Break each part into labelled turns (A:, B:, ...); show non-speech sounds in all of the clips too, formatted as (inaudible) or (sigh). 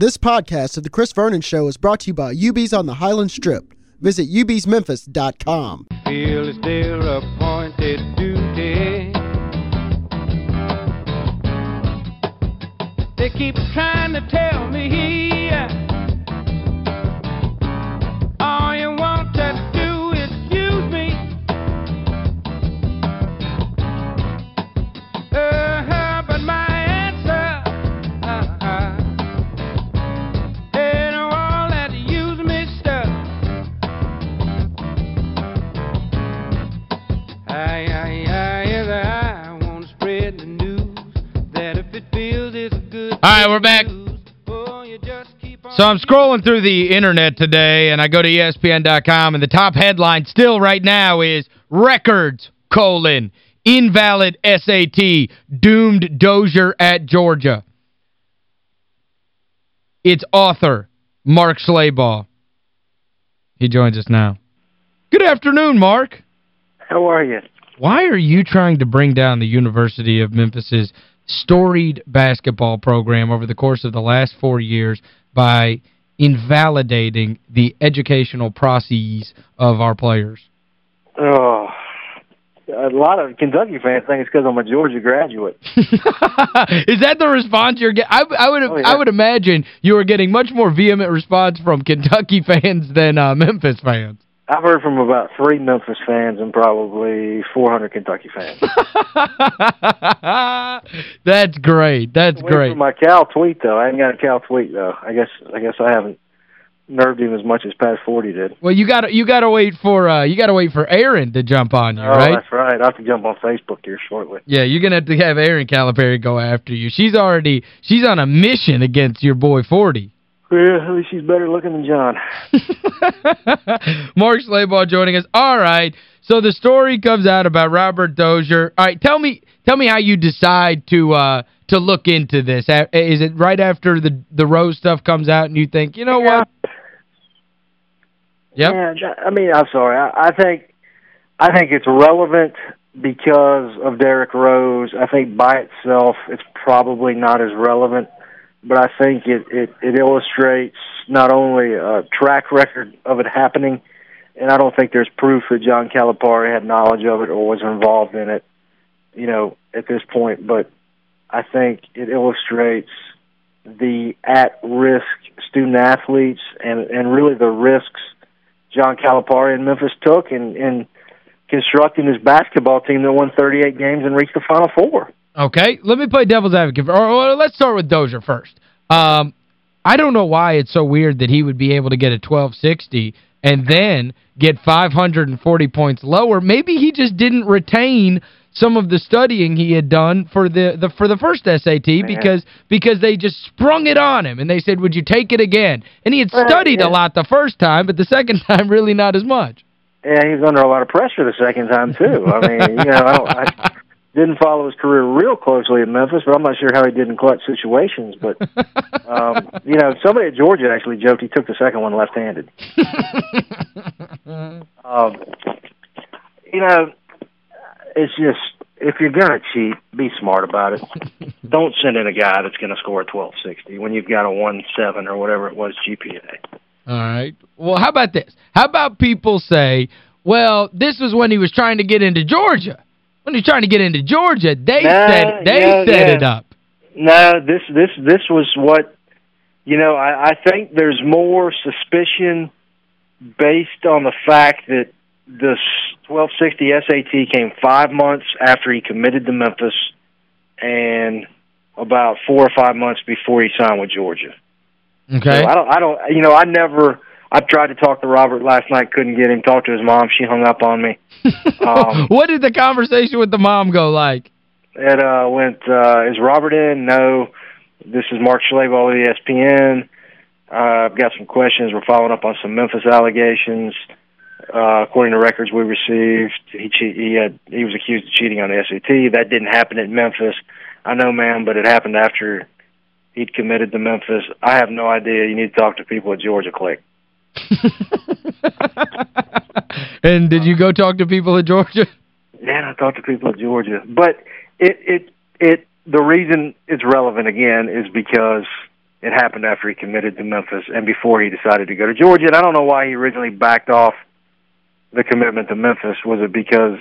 A: This podcast of The Chris Vernon Show is brought to you by UB's on the Highland Strip. Visit ubsmemphis.com.
B: Feel it's their appointed duty. They keep trying to tell me All
C: right, we're back.
B: news, you just keep on
C: So I'm scrolling through the internet today, and I go to ESPN.com, and the top headline still right now is Records, colon, invalid SAT, doomed Dozier at Georgia. Its author, Mark Schlabach. He joins us now. Good afternoon, Mark.
D: How are you?
C: Why are you trying to bring down the University of Memphis's storied basketball program over the course of the last four years by invalidating the educational processes of our players?
D: Oh, a lot of Kentucky fans think it's because I'm a Georgia graduate. (laughs)
C: Is that the response you're getting? I, I, would
D: Oh, yeah.
C: I would imagine you are getting much more vehement response from Kentucky fans than uh, Memphis fans.
D: I've heard from about three Memphis fans and probably 400 Kentucky fans. (laughs)
C: That's great. That's great.
D: My Cal tweet though, I ain't got a Cal tweet though. I guess I guess I haven't nerved him as much as Pat Forde did.
C: Well, you got to you got to wait for uh you got to wait for Ellen to jump on you,
D: oh,
C: right?
D: that's right. I have to jump on Facebook here shortly.
C: Yeah, you're going to have to have Ellen Calipari go after you. She's already she's on a mission against your boy Forde.
D: Yeah, at least she's better looking than John. (laughs)
C: Mark Schlabach joining us. All right. So the story comes out about Robert Dozier. All right, tell me tell me how you decide to uh to look into this. Is it right after the the Rose stuff comes out and you think, "You know what?" Yep.
D: Yeah, I mean, I'm sorry. I, I think I think it's relevant because of Derrick Rose. I think by itself, it's probably not as relevant, but I think it it, it illustrates not only a track record of it happening, and I don't think there's proof that John Calipari had knowledge of it or was involved in it, you know, at this point. But I think it illustrates the at-risk student athletes and and really the risks John Calipari in Memphis took in, in constructing this basketball team that won 38 games and reached the Final Four.
C: Okay, let me play devil's advocate. Or, or let's start with Dozier first. Um, I don't know why it's so weird that he would be able to get a 1260 and then get 540 points lower. Maybe he just didn't retain some of the studying he had done for the, the for the first SAT because because they just sprung it on him and they said, "Would you take it again?" And he had studied a lot the first time, but the second (laughs) time really not as much.
D: Yeah, he was under a lot of pressure the second time too. I mean, you know, I, didn't follow his career real closely at Memphis, but I'm not sure how he did in clutch situations. But (laughs) um, you know, somebody at Georgia actually joked he took the second one left-handed. (laughs) Um, you know, it's just if you're gonna cheat, be smart about it. (laughs) Don't send in a guy that's going to score a 1260 when you've got a one seven or whatever it was GPA.
C: All right. Well, how about this? How about people say, well, this was when he was trying to get into Georgia. When he was trying to get into Georgia, they
D: Nah,
C: set they set it up.
D: No, this this this was what you know. I, I think there's more suspicion based on the fact that the 1260 SAT came five months after he committed to Memphis, and about four or five months before he signed with Georgia.
C: Okay.
D: So I don't. I don't. You know, I never. I tried to talk to Robert last night, couldn't get him. Talked to his mom, she hung up on me. (laughs) Um,
C: what did the conversation with the mom go like?
D: It uh, went, uh, is Robert in? No. This is Mark Schlabach with ESPN. Uh, I've got some questions. We're following up on some Memphis allegations. Uh, according to records we received, he che- he had he was accused of cheating on the SAT. That didn't happen at Memphis. I know, ma'am, but it happened after he'd committed to Memphis. I have no idea. You need to talk to people at Georgia Click. (laughs)
C: and did you go talk to people at Georgia?
D: Yeah, I talked to people at Georgia, but it it it the reason it's relevant again is because it happened after he committed to Memphis and before he decided to go to Georgia. And I don't know why he originally backed off the commitment to Memphis. Was it because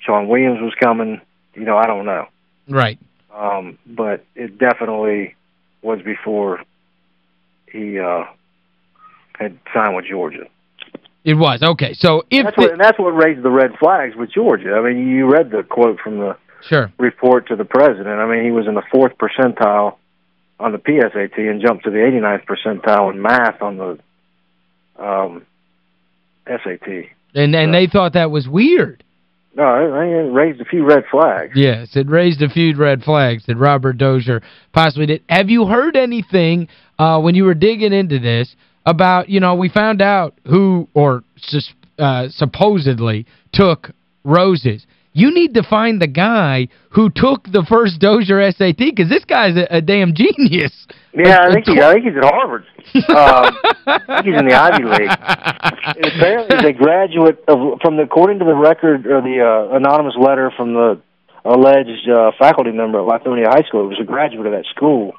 D: Shawn Williams was coming? You know, I don't know.
C: Right.
D: Um, but it definitely was before he uh, had signed with Georgia.
C: It was. Okay. So if
D: that's what, and that's what raised the red flags with Georgia. I mean, you read the quote from the
C: Sure.
D: report to the president. I mean, he was in the fourth percentile on the PSAT and jumped to the 89th percentile in math on the um, SAT.
C: And and they thought that was weird.
D: No, it raised a few red flags.
C: Yes, it raised a few red flags that Robert Dozier possibly did. Have you heard anything uh, when you were digging into this about, you know, we found out who, or sus uh, supposedly, took roses. You need to find the guy who took the first Dozier SAT because this guy's a, a damn genius.
D: Yeah, I think, he, I think he's at Harvard. (laughs) um, I think he's in the Ivy League. And apparently he's a graduate of, from the, according to the record, or the uh, anonymous letter from the alleged uh, faculty member at Lithonia High School, it was a graduate of that school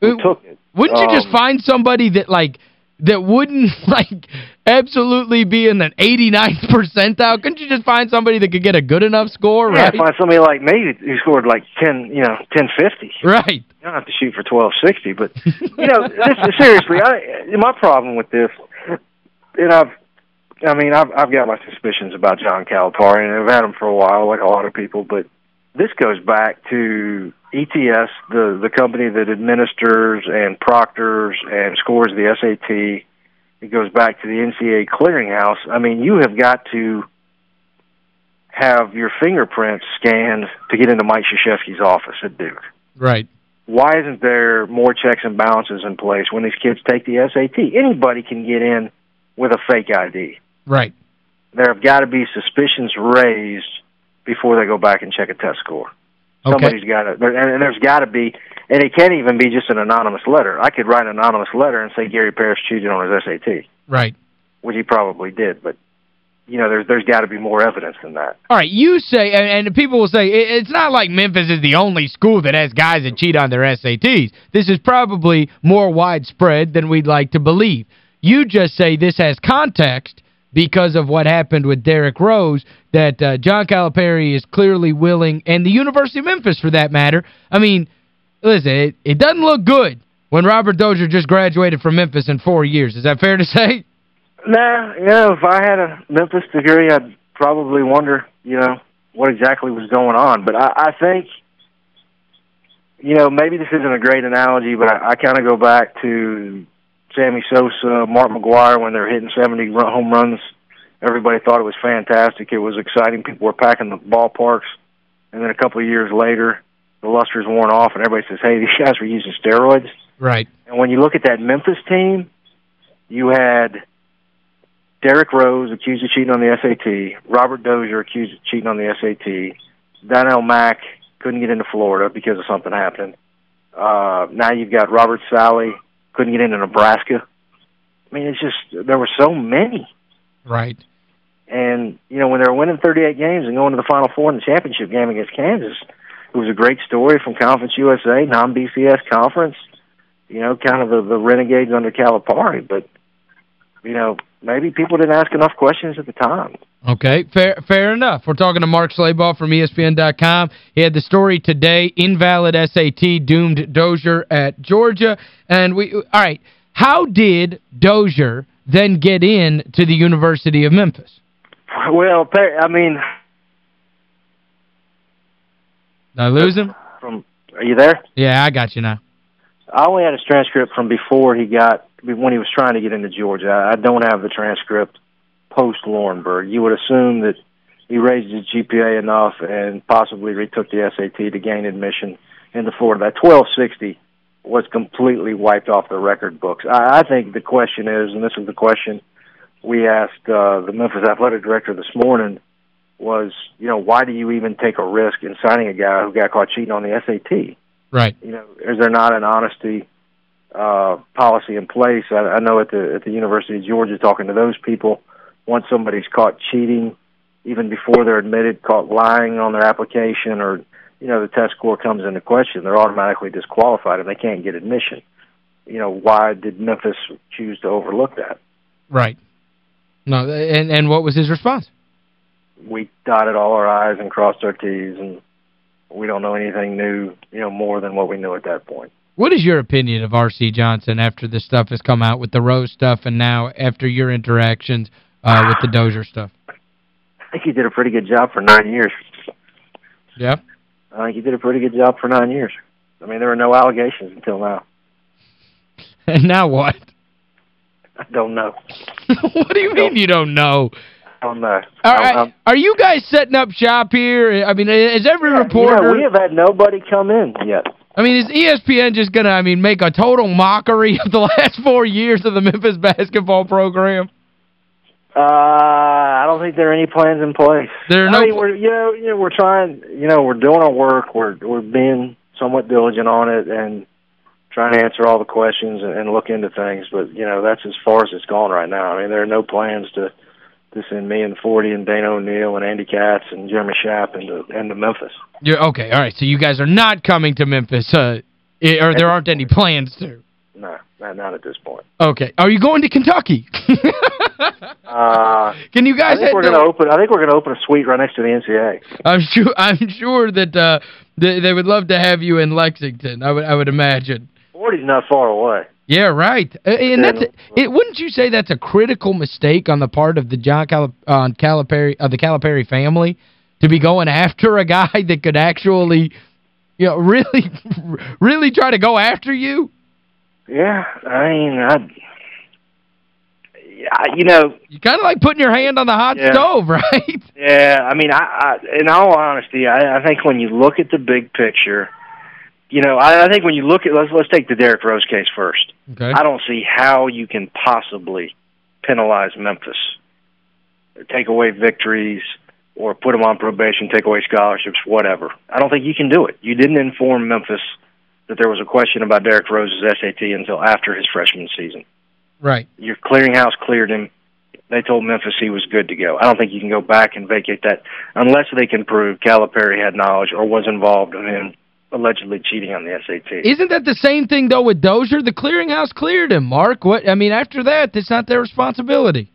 D: who
C: Uh,
D: took it.
C: Wouldn't you just
D: Um,
C: find somebody that, like, that wouldn't, (laughs) like, absolutely be in an 89th percentile? Couldn't you just find somebody that could get a good enough score,
D: Yeah,
C: right?
D: find somebody like me who scored like 10, you know, 1050.
C: Right.
D: You don't have to shoot for 1260, but you know, (laughs) this, seriously, I my problem with this and I've I mean, I've I've got my suspicions about John Calipari and I've had them for a while like a lot of people, but this goes back to ETS, the the company that administers and proctors and scores the SAT. It goes back to the NCA clearinghouse. I mean, you have got to have your fingerprints scanned to get into Mike Krzyzewski's office at Duke.
C: Right.
D: Why isn't there more checks and balances in place when these kids take the SAT? Anybody can get in with a fake ID.
C: Right.
D: There have got to be suspicions raised before they go back and check a test score.
C: Okay.
D: Somebody's got to, and there's got to be, and it can't even be just an anonymous letter. I could write an anonymous letter and say Gary Parrish cheated on his SAT,
C: Right.
D: which he probably did, but you know, there's there's got to be more evidence than that.
C: All right, you say, and, and people will say, it, it's not like Memphis is the only school that has guys that cheat on their SATs. This is probably more widespread than we'd like to believe. You just say this has context because of what happened with Derrick Rose, that uh, John Calipari is clearly willing, and the University of Memphis for that matter. I mean, listen, it, it doesn't look good when Robert Dozier just graduated from Memphis in four years. Is that fair to (laughs) say?
D: Nah, you know, if I had a Memphis degree, I'd probably wonder, you know, what exactly was going on. But I, I think, you know, maybe this isn't a great analogy, but I, I kind of go back to Sammy Sosa, Mark McGwire when they were hitting 70 run, home runs. Everybody thought it was fantastic. It was exciting. People were packing the ballparks. And then a couple of years later, the luster's worn off, and everybody says, hey, (laughs) these guys were using steroids.
C: Right.
D: And when you look at that Memphis team, you had Derrick Rose accused of cheating on the SAT, Robert Dozier accused of cheating on the SAT, Doneal Mack couldn't get into Florida because of something happening. Uh, now you've got Robert Sallie couldn't get into Nebraska. I mean, it's just there were so many.
C: Right.
D: And you know, when they were winning 38 games and going to the Final Four in the championship game against Kansas, it was a great story from Conference USA, non-BCS conference. You know, kind of the, the renegades under Calipari, but you know, maybe people didn't ask enough questions at the time.
C: Okay, fair fair enough. We're talking to Mark Schlabach from ESPN.com. He had the story today, invalid SAT doomed Dozier at Georgia. And we all right, how did Dozier then get in to the University of Memphis?
D: Well, I mean,
C: Did I lose him?
D: from are you there?
C: Yeah, I got you now.
D: I only had his transcript from before he got when he was trying to get into Georgia. I don't have the transcript post Laurinburg. You would assume that he raised his GPA enough and possibly retook the SAT to gain admission into Florida. That 1260 was completely wiped off the record books. I, I think the question is, and this is the question we asked uh, the Memphis athletic director this morning, was you know why do you even take a risk in signing a guy who got caught cheating on the SAT?
C: Right.
D: you know, is there not an honesty uh, policy in place? I, I know at the at the University of Georgia, talking to those people, once somebody's caught cheating, even before they're admitted, caught lying on their application, or you know, the test score comes into question, they're automatically disqualified and they can't get admission. you know, why did Memphis choose to overlook that?
C: Right. No, and and what was his response?
D: We dotted all our I's and crossed our T's, and we don't know anything new, you know, more than what we knew at that point.
C: What is your opinion of R.C. Johnson after this stuff has come out with the Rose stuff and now after your interactions uh, with the Dozier stuff?
D: I think he did a pretty good job for nine years.
C: Yeah?
D: I think he did a pretty good job for nine years. I mean, there were no allegations until now. (laughs)
C: And now what?
D: I don't know. (laughs)
C: what do you mean you don't know?
D: I don't know.
C: All right. Are you guys setting up shop here? I mean, is every
D: yeah,
C: reporter...
D: Know, we have had nobody come in yet.
C: I mean, is ESPN just going to, I mean, make a total mockery of the (laughs) last four years of the Memphis basketball program?
D: Uh, I don't think there are any plans in place.
C: There are no
D: I mean, we're, you know, you know, we're trying, you know, we're doing our work. We're we're being somewhat diligent on it and trying to answer all the questions and, and look into things. But, you know, that's as far as it's gone right now. I mean, there are no plans to – to send me and Forde and Dana O'Neill and Andy Katz and Jeremy Schaap into, into Memphis.
C: You're, okay, all right. So you guys are not coming to Memphis, uh, or there aren't any plans to?
D: No, not, not at this point.
C: Okay. Are you going to Kentucky? (laughs)
D: uh, (laughs)
C: Can you guys
D: I think we're going to open I think we're going to open a suite right next to the NCA.
C: I'm sure (laughs) I'm sure that uh they, they would love to have you in Lexington. I would I would imagine.
D: Forde's not far away.
C: Yeah, right. Uh, and that's it wouldn't you say that's a critical mistake on the part of the John Calip uh, Calipari of the Calipari family to be going after a guy that could actually you know (laughs) really really try to go after you?
D: Yeah, I mean, I you know,
C: you kind of like putting your hand on the hot
D: yeah.
C: stove, (laughs) right?
D: Yeah, I mean, I, I in all honesty, I, I think when you look at the big picture, you know, I, I think when you look at let's let's take the Derrick Rose case first.
C: Okay.
D: I don't see how you can possibly penalize Memphis, take away victories, or put them on probation, take away scholarships, whatever. I don't think you can do it. You didn't inform Memphis that there was a question about Derrick Rose's SAT until after his freshman season.
C: Right.
D: Your clearinghouse cleared him. They told Memphis he was good to go. I don't think you can go back and vacate that unless they can prove Calipari had knowledge or was involved in him allegedly cheating on the SAT.
C: Isn't that the same thing, though, with Dozier? The clearinghouse cleared him, Mark. What I mean, after that, it's not their responsibility.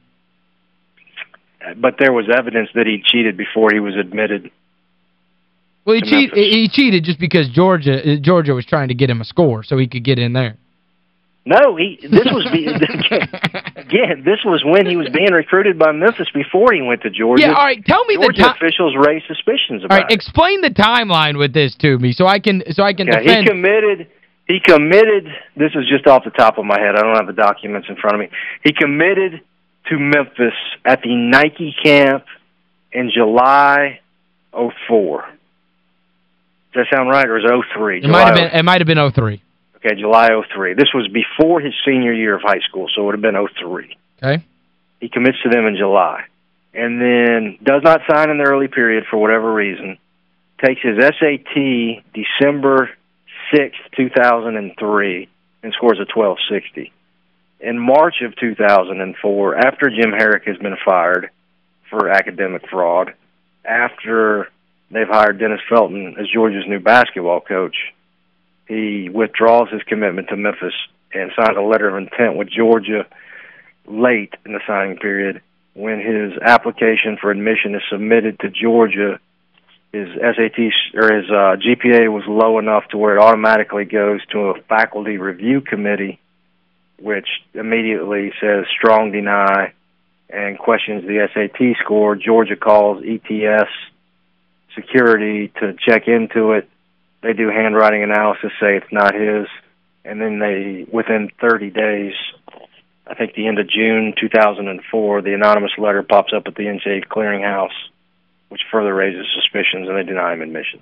D: But there was evidence that he cheated before he was admitted.
C: Well, he, cheat, he cheated just because Georgia Georgia was trying to get him a score so he could get in there.
D: No, he this was (laughs) again, this was when he was being recruited by Memphis before he went to Georgia.
C: Yeah, all right, tell me
D: Georgia
C: the
D: officials raised suspicions about
C: All right, explain the timeline with this to me so I can so I can
D: yeah,
C: defend
D: He committed he committed this is just off the top of my head. I don't have the documents in front of me. He committed to Memphis at the Nike camp in July 04. Does that sound right or is it 03?
C: It might have been it might have been 03.
D: Okay, July 03. This was before his senior year of high school, so it would have been 03.
C: Okay.
D: He commits to them in July. And then does not sign in the early period for whatever reason. Takes his SAT December 6th, 2003, and scores a 1260. In March of 2004, after Jim Harrick has been fired for academic fraud, after they've hired Dennis Felton as Georgia's new basketball coach, he withdraws his commitment to Memphis and signs a letter of intent with Georgia late in the signing period. When his application for admission is submitted to Georgia, his SAT or his uh, GPA was low enough to where it automatically goes to a faculty review committee, which immediately says strong deny and questions the SAT score. Georgia calls ETS security to check into it they do handwriting analysis, say it's not his, and then they within 30 days, I think the end of June 2004, the anonymous letter pops up at the NCAA clearinghouse, which further raises suspicions, and they deny him admission.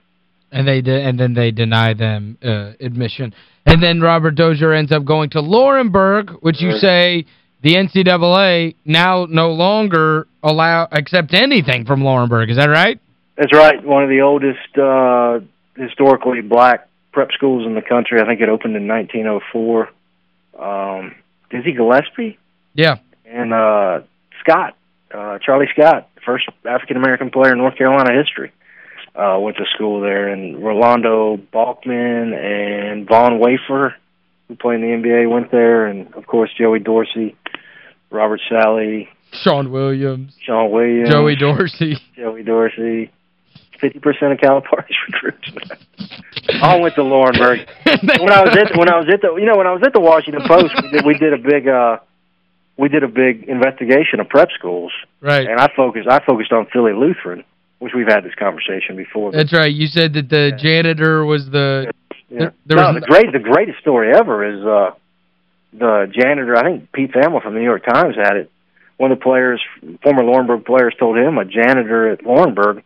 C: And they and then they deny them uh, admission. And then Robert Dozier ends up going to Laurinburg, which you say the NCAA now no longer allow accept anything from Laurinburg. Is that right?
D: That's right. One of the oldest uh, historically black prep schools in the country. I think it opened in 1904. Um, Dizzy Gillespie?
C: Yeah.
D: And uh, Scott, uh, Charlie Scott, first African American player in North Carolina history, uh, went to school there. And Renaldo Balkman and Vaughn Wafer who played in the NBA went there, and of course Joey Dorsey, Robert Sallie,
C: Sean Williams,
D: Sean Williams,
C: Joey Dorsey.
D: Joey Dorsey. Fifty percent of Calipari's (laughs) recruits. All went to Laurinburg. when I was at when I was at the you know when I was at the Washington Post, we did, we did a big uh we did a big investigation of prep schools,
C: right.
D: and I focused I focused on Philly Lutheran, which we've had this conversation before.
C: That's right. You said that the janitor was the
D: Yeah.
C: There- there
D: no,
C: was
D: the great the greatest story ever is uh the janitor. I think Pete Thamel from the New York Times had it. One of the players, former Laurinburg players, told him a janitor at Laurinburg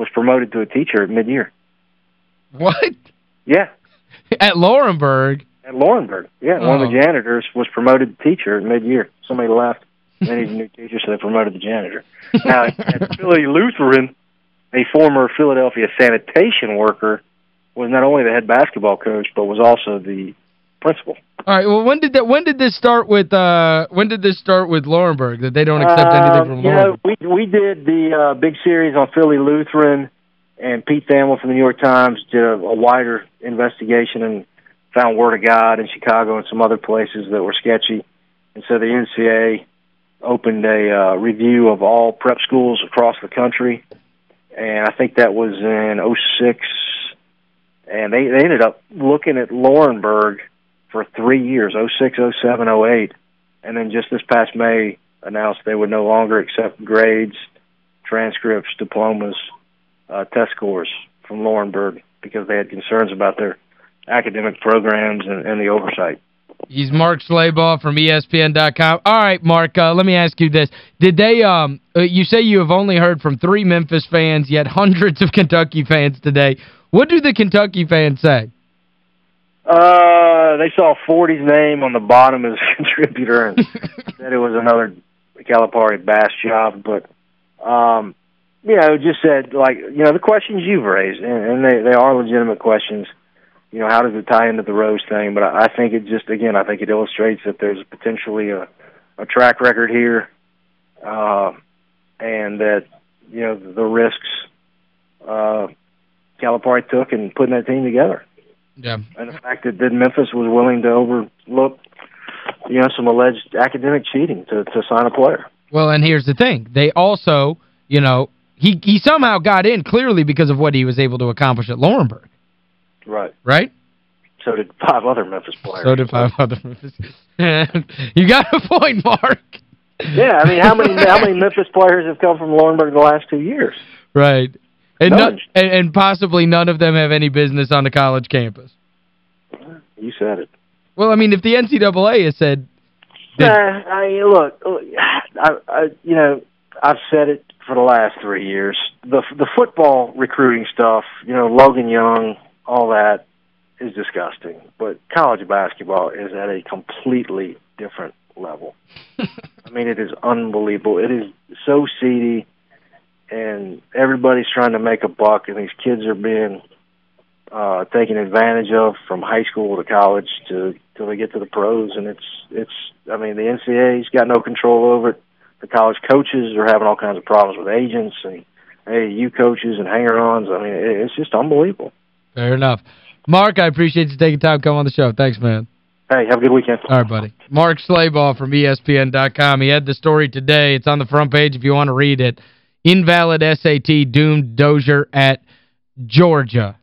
D: was promoted to a teacher at mid-year.
C: what?
D: Yeah,
C: At Laurinburg.
D: at Laurinburg. Yeah, one of
C: Oh.
D: the janitors was promoted to teacher at mid-year. Somebody left. They needed a new teacher, so they promoted the janitor. Now, at (laughs) Philly Lutheran, a former Philadelphia sanitation worker was not only the head basketball coach, but was also the principal.
C: All right. Well, when did that when did this start with uh when did this start with Laurinburg that they don't accept anything from
D: Um, you know, we we did the uh, big series on Philly Lutheran, and Pete Thamel from the New York Times did a, a wider investigation and found Word of God in Chicago and some other places that were sketchy, and so the NCAA opened a uh, review of all prep schools across the country, and I think that was in '06, and they they ended up looking at Laurinburg for three years '06, '07, '08 and then just this past May announced they would no longer accept grades, transcripts, diplomas, uh, test scores from Laurinburg because they had concerns about their academic programs and, and the oversight.
C: He's Mark Schlabach from ESPN.com. All right, Mark, uh, let me ask you this. Did they um uh, you say you have only heard from three Memphis fans yet hundreds of (laughs) Kentucky fans today. What do the Kentucky fans say?
D: Uh, they saw Forde's name on the bottom as a (laughs) contributor and (laughs) said it was another Calipari bass job, but um, you know, just said like you know the questions you've raised, and, and they they are legitimate questions. You know, how does it tie into the Rose thing? But I, I think it just again, I think it illustrates that there's potentially a a track record here, uh, and that you know the risks uh, Calipari took in putting that team together
C: Yeah.
D: and the fact that, that Memphis was willing to overlook, you know, some alleged academic cheating to to sign a player.
C: Well, and here's the thing. They also, you know, he he somehow got in clearly because of what he was able to accomplish at Laurinburg,
D: Right.
C: right?
D: So did five other Memphis players.
C: So did five other Memphis. (laughs) you got a point, Mark.
D: Yeah, I mean, how many how many Memphis players have come from Laurinburg in the last two years?
C: Right. And,
D: None.
C: and, and possibly none of them have any business on the college campus.
D: You said it.
C: Well, I mean, if the NCAA has said...
D: Nah, I mean, look, I, I, you know, I've said it for the last three years. The the football recruiting stuff, you know, Logan Young, all that is disgusting. But college basketball is at a completely different level. (laughs) I mean, it is unbelievable. It is so seedy, everybody's trying to make a buck, and these kids are being uh taken advantage of from high school to college to till they get to the pros and it's it's I mean the NCAA's got no control over it. The college coaches are having all kinds of problems with agents and AAU coaches and hanger-ons. I mean it, it's just unbelievable.
C: Fair enough. Mark, I appreciate you taking time to come on the show. Thanks, man.
D: Hey, have a good weekend.
C: All right, buddy. Mark Schlabach from ESPN.com. He had the story today. It's on the front page if you want to read it. Invalid SAT doomed Dozier at Georgia.